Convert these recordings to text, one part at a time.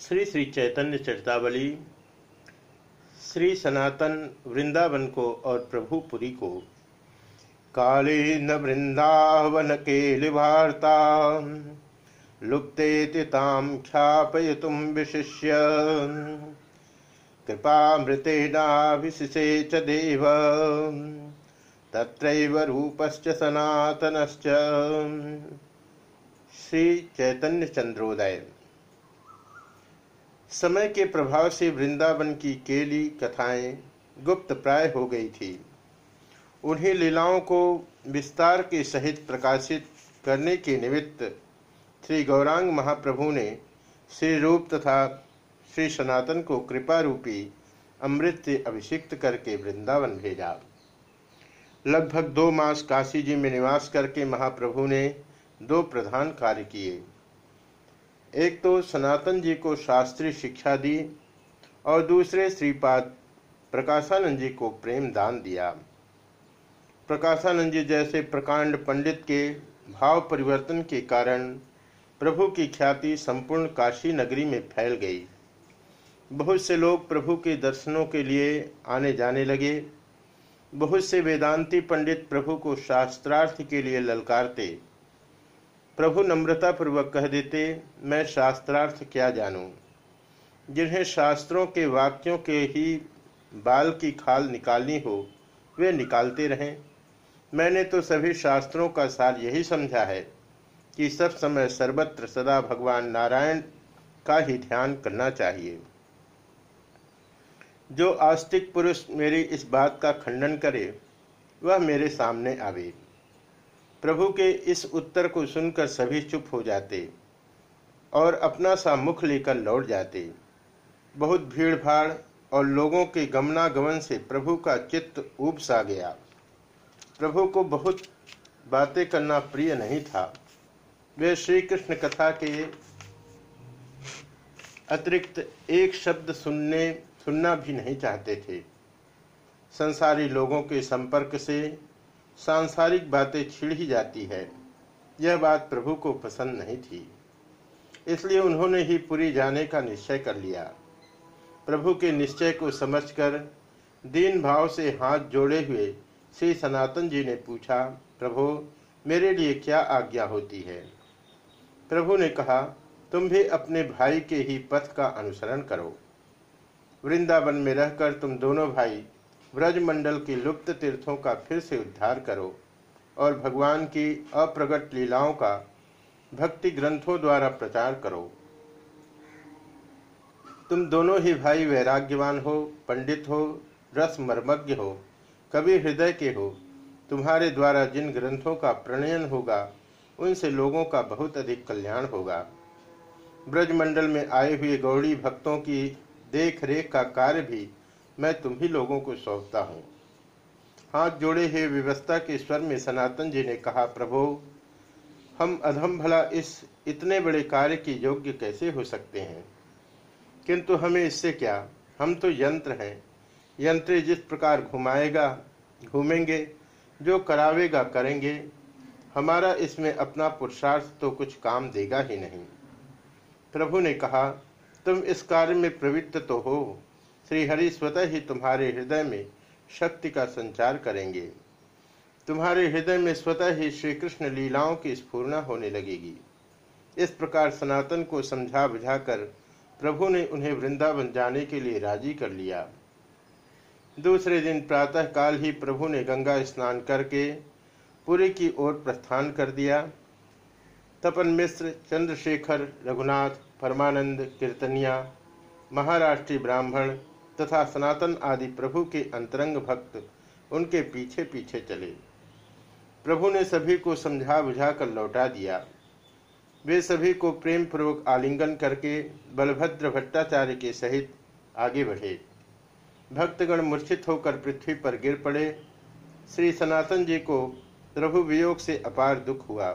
श्री श्री चैतन्य चरितावली, श्री सनातन वृंदावन को और प्रभुपुरी को। काले न वृंदावन के वार्ता लुप्ते ताम ख्यापय तुम विशिष्य कृपामृतेनाभिशिषे च देव, तत्रैव रूपश्च सनातनश्च। श्री चैतन्य चंद्रोदय। समय के प्रभाव से वृंदावन की केली कथाएँ गुप्त प्राय हो गई थी। उन्हीं लीलाओं को विस्तार के सहित प्रकाशित करने के निमित्त श्री गौरांग महाप्रभु ने श्री रूप तथा श्री सनातन को कृपा रूपी अमृत से अभिषिक्त करके वृंदावन भेजा। लगभग दो मास काशी जी में निवास करके महाप्रभु ने दो प्रधान कार्य किए। एक तो सनातन जी को शास्त्रीय शिक्षा दी और दूसरे श्रीपाद प्रकाशानंद जी को प्रेम दान दिया। प्रकाशानंद जी जैसे प्रकांड पंडित के भाव परिवर्तन के कारण प्रभु की ख्याति संपूर्ण काशी नगरी में फैल गई। बहुत से लोग प्रभु के दर्शनों के लिए आने जाने लगे। बहुत से वेदांती पंडित प्रभु को शास्त्रार्थ के लिए ललकारते। प्रभु नम्रता पूर्वक कह देते, मैं शास्त्रार्थ क्या जानूं? जिन्हें शास्त्रों के वाक्यों के ही बाल की खाल निकालनी हो, वे निकालते रहें। मैंने तो सभी शास्त्रों का सार यही समझा है कि सब समय सर्वत्र सदा भगवान नारायण का ही ध्यान करना चाहिए। जो आस्तिक पुरुष मेरी इस बात का खंडन करे, वह मेरे सामने आवे। प्रभु के इस उत्तर को सुनकर सभी चुप हो जाते और अपना सा मुख लेकर लौट जाते। बहुत भीड़ भाड़ और लोगों के गमनागमन से प्रभु का चित्त ऊब सा गया। प्रभु को बहुत बातें करना प्रिय नहीं था। वे श्री कृष्ण कथा के अतिरिक्त एक शब्द सुनने, सुनना भी नहीं चाहते थे। संसारी लोगों के संपर्क से सांसारिक बातें छिड़ ही जाती है। यह बात प्रभु को पसंद नहीं थी। इसलिए उन्होंने ही पूरी जाने का निश्चय कर लिया। प्रभु के निश्चय को समझकर दीन भाव से हाथ जोड़े हुए श्री सनातन जी ने पूछा, प्रभु, मेरे लिए क्या आज्ञा होती है? प्रभु ने कहा, तुम भी अपने भाई के ही पथ का अनुसरण करो। वृंदावन में रहकर तुम दोनों भाई ब्रजमंडल की लुप्त तीर्थों का फिर से उद्धार करो और भगवान की अप्रगट लीलाओं का भक्ति ग्रंथों द्वारा प्रचार करो। तुम दोनों ही भाई वैराग्यवान हो, पंडित हो रस मर्मज्ञ हो कवि हृदय के हो, तुम्हारे द्वारा जिन ग्रंथों का प्रणयन होगा उनसे लोगों का बहुत अधिक कल्याण होगा। ब्रजमंडल में आए हुए गौड़ी भक्तों की देख रेख का कार्य भी मैं तुम ही लोगों को सौंपता हूँ। हाथ जोड़े हुए व्यवस्था के स्वर में सनातन जी ने कहा, प्रभु, हम अधम भला इस इतने बड़े कार्य के योग्य कैसे हो सकते हैं? किंतु हमें इससे क्या? हम तो यंत्र हैं। यंत्र जिस प्रकार घुमाएगा, घूमेंगे, जो करावेगा करेंगे, हमारा इसमें अपना पुरुषार्थ तो कुछ काम देगा ही नहीं। प्रभु ने कहा, तुम इस कार्य में प्रवृत्त तो हो श्रीहरि स्वतः ही तुम्हारे हृदय में शक्ति का संचार करेंगे। तुम्हारे हृदय में स्वतः ही श्री कृष्ण लीलाओं की स्फूर्णा होने लगेगी। इस प्रकार सनातन को समझा बुझाकर प्रभु ने उन्हें वृंदावन जाने के लिए राज़ी कर लिया। दूसरे दिन प्रातः काल ही प्रभु ने गंगा स्नान करके पुरी की ओर प्रस्थान कर दिया। तपन मिश्र, चंद्रशेखर, रघुनाथ, परमानंद, कीर्तनिया महाराष्ट्रीय ब्राह्मण तथा सनातन आदि प्रभु के अंतरंग भक्त उनके पीछे पीछे चले। प्रभु ने सभी को समझा बुझा कर लौटा दिया। वे सभी को प्रेम पूर्वक आलिंगन करके बलभद्र भट्टाचार्य के सहित आगे बढ़े। भक्तगण मूर्छित होकर पृथ्वी पर गिर पड़े। श्री सनातन जी को प्रभु वियोग से अपार दुख हुआ।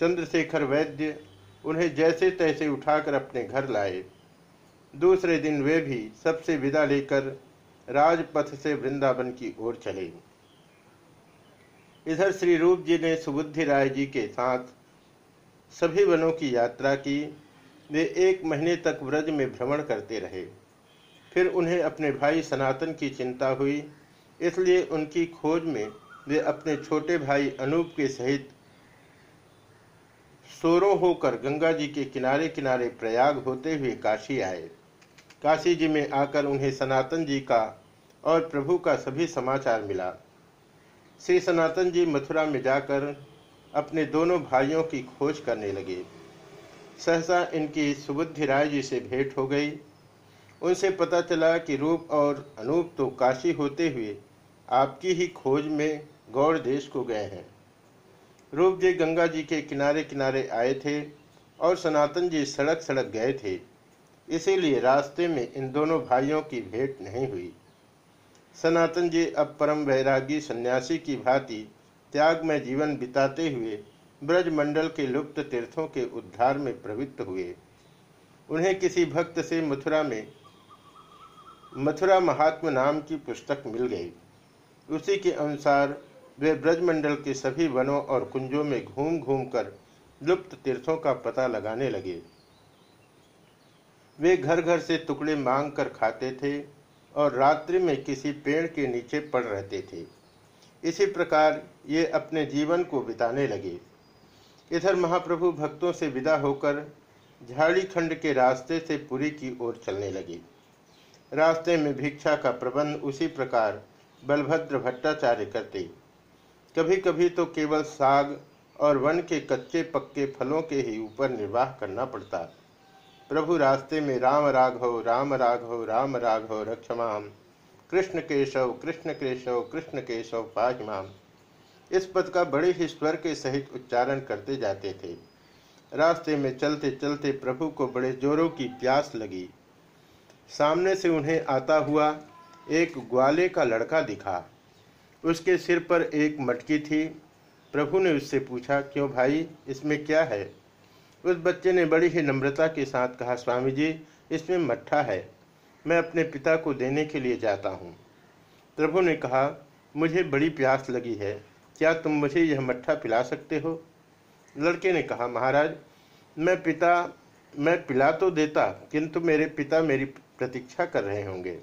चंद्रशेखर वैद्य उन्हें जैसे तैसे उठाकर अपने घर लाए। दूसरे दिन वे भी सबसे विदा लेकर राजपथ से वृंदावन की ओर चले। इधर श्री रूप जी ने सुबुद्धि राय जी के साथ सभी वनों की यात्रा की। वे एक महीने तक व्रज में भ्रमण करते रहे। फिर उन्हें अपने भाई सनातन की चिंता हुई, इसलिए उनकी खोज में वे अपने छोटे भाई अनूप के सहित सोरो होकर गंगा जी के किनारे किनारे प्रयाग होते हुए काशी आए। काशी जी में आकर उन्हें सनातन जी का और प्रभु का सभी समाचार मिला। श्री सनातन जी मथुरा में जाकर अपने दोनों भाइयों की खोज करने लगे। सहसा इनकी सुबुद्धि राय जी से भेंट हो गई। उनसे पता चला कि रूप और अनूप तो काशी होते हुए आपकी ही खोज में गौड़ देश को गए हैं। रूप जी गंगा जी के किनारे किनारे आए थे और सनातन जी सड़क सड़क गए थे। इसीलिए रास्ते में इन दोनों भाइयों की भेंट नहीं हुई। सनातन जी अब परम वैरागी सन्यासी की भांति त्याग में जीवन बिताते हुए ब्रज मंडल के लुप्त तीर्थों के उद्धार में प्रवृत्त हुए। उन्हें किसी भक्त से मथुरा में मथुरा महात्म नाम की पुस्तक मिल गई। उसी के अनुसार वे ब्रजमंडल के सभी वनों और कुंजों में घूम घूम कर लुप्त तीर्थों का पता लगाने लगे। वे घर घर से टुकड़े मांग कर खाते थे और रात्रि में किसी पेड़ के नीचे पड़ रहते थे। इसी प्रकार ये अपने जीवन को बिताने लगे। इधर महाप्रभु भक्तों से विदा होकर झाड़ी खंड के रास्ते से पुरी की ओर चलने लगे। रास्ते में भिक्षा का प्रबंध उसी प्रकार बलभद्र भट्टाचार्य करते। कभी कभी तो केवल साग और वन के कच्चे पक्के फलों के ही ऊपर निर्वाह करना पड़ता। प्रभु रास्ते में राम राघव राम राघव राम राघव रक्षमाम। कृष्ण केशव कृष्ण केशव कृष्ण केशव पाहिमाम इस पद का बड़े ही स्वर के सहित उच्चारण करते जाते थे। रास्ते में चलते चलते प्रभु को बड़े जोरों की प्यास लगी। सामने से उन्हें आता हुआ एक ग्वाले का लड़का दिखा। उसके सिर पर एक मटकी थी। प्रभु ने उससे पूछा, क्यों भाई, इसमें क्या है? उस बच्चे ने बड़ी ही नम्रता के साथ कहा स्वामी जी इसमें मट्ठा है। मैं अपने पिता को देने के लिए जाता हूँ। प्रभु ने कहा, मुझे बड़ी प्यास लगी है। क्या तुम मुझे यह मट्ठा पिला सकते हो? लड़के ने कहा, महाराज, मैं पिता, मैं पिला तो देता, किंतु मेरे पिता मेरी प्रतीक्षा कर रहे होंगे।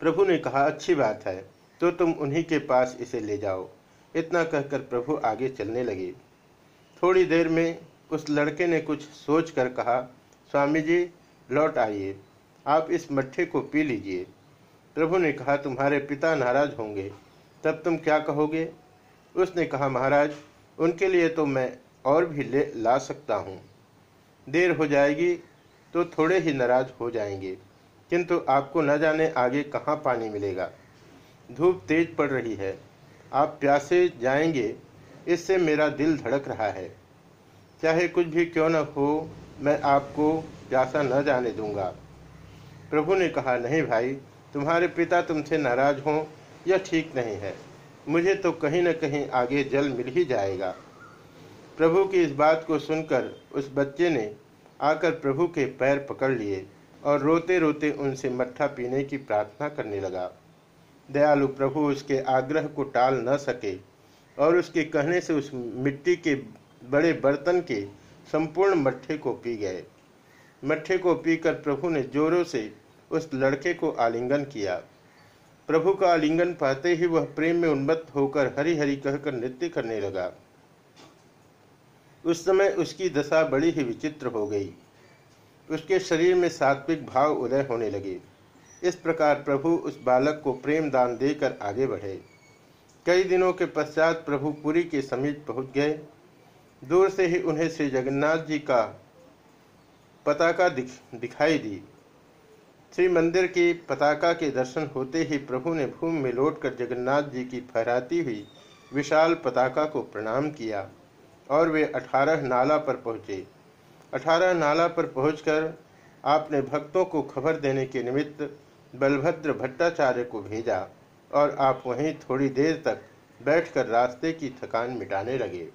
प्रभु ने कहा, अच्छी बात है तो तुम उन्हीं के पास इसे ले जाओ। इतना कहकर प्रभु आगे चलने लगे। थोड़ी देर में उस लड़के ने कुछ सोच कर कहा स्वामी जी लौट आइए। आप इस मट्ठे को पी लीजिए। प्रभु ने कहा, तुम्हारे पिता नाराज़ होंगे। तब तुम क्या कहोगे? उसने कहा, महाराज, उनके लिए तो मैं और भी ले, ला सकता हूँ। देर हो जाएगी तो थोड़े ही नाराज़ हो जाएँगे। किंतु आपको न जाने आगे कहाँ पानी मिलेगा। धूप तेज पड़ रही है। आप प्यासे जाएँगे इससे मेरा दिल धड़क रहा है। चाहे कुछ भी क्यों न हो, मैं आपको प्यासा न जाने दूँगा। प्रभु ने कहा, नहीं भाई, तुम्हारे पिता तुमसे नाराज़ हों यह ठीक नहीं है, मुझे तो कहीं न कहीं आगे जल मिल ही जाएगा। प्रभु की इस बात को सुनकर उस बच्चे ने आकर प्रभु के पैर पकड़ लिए और रोते रोते उनसे मट्ठा पीने की प्रार्थना करने लगा। दयालु प्रभु उसके आग्रह को टाल न सके और उसके कहने से उस मिट्टी के बड़े बर्तन के संपूर्ण मट्ठे को पी गए। मट्ठे को पीकर प्रभु ने जोरों से उस लड़के को आलिंगन किया। प्रभु का आलिंगन पाते ही वह प्रेम में उन्मत्त होकर हरी हरी कहकर नृत्य करने लगा। उस समय उसकी दशा बड़ी ही विचित्र हो गई। उसके शरीर में सात्विक भाव उदय होने लगे। इस प्रकार प्रभु उस बालक को प्रेम दान देकर आगे बढ़े। कई दिनों के पश्चात प्रभु पुरी के समीप पहुँच गए। दूर से ही उन्हें श्री जगन्नाथ जी का पताका दिख, दिखाई दी। श्री मंदिर की पताका के दर्शन होते ही प्रभु ने भूमि में लौटकर जगन्नाथ जी की फहराती हुई विशाल पताका को प्रणाम किया और वे अठारह नाला पर पहुँचे। अठारह नाला पर पहुंचकर आपने भक्तों को खबर देने के निमित्त बलभद्र भट्टाचार्य को भेजा। और आप वहीं थोड़ी देर तक बैठकर रास्ते की थकान मिटाने लगे।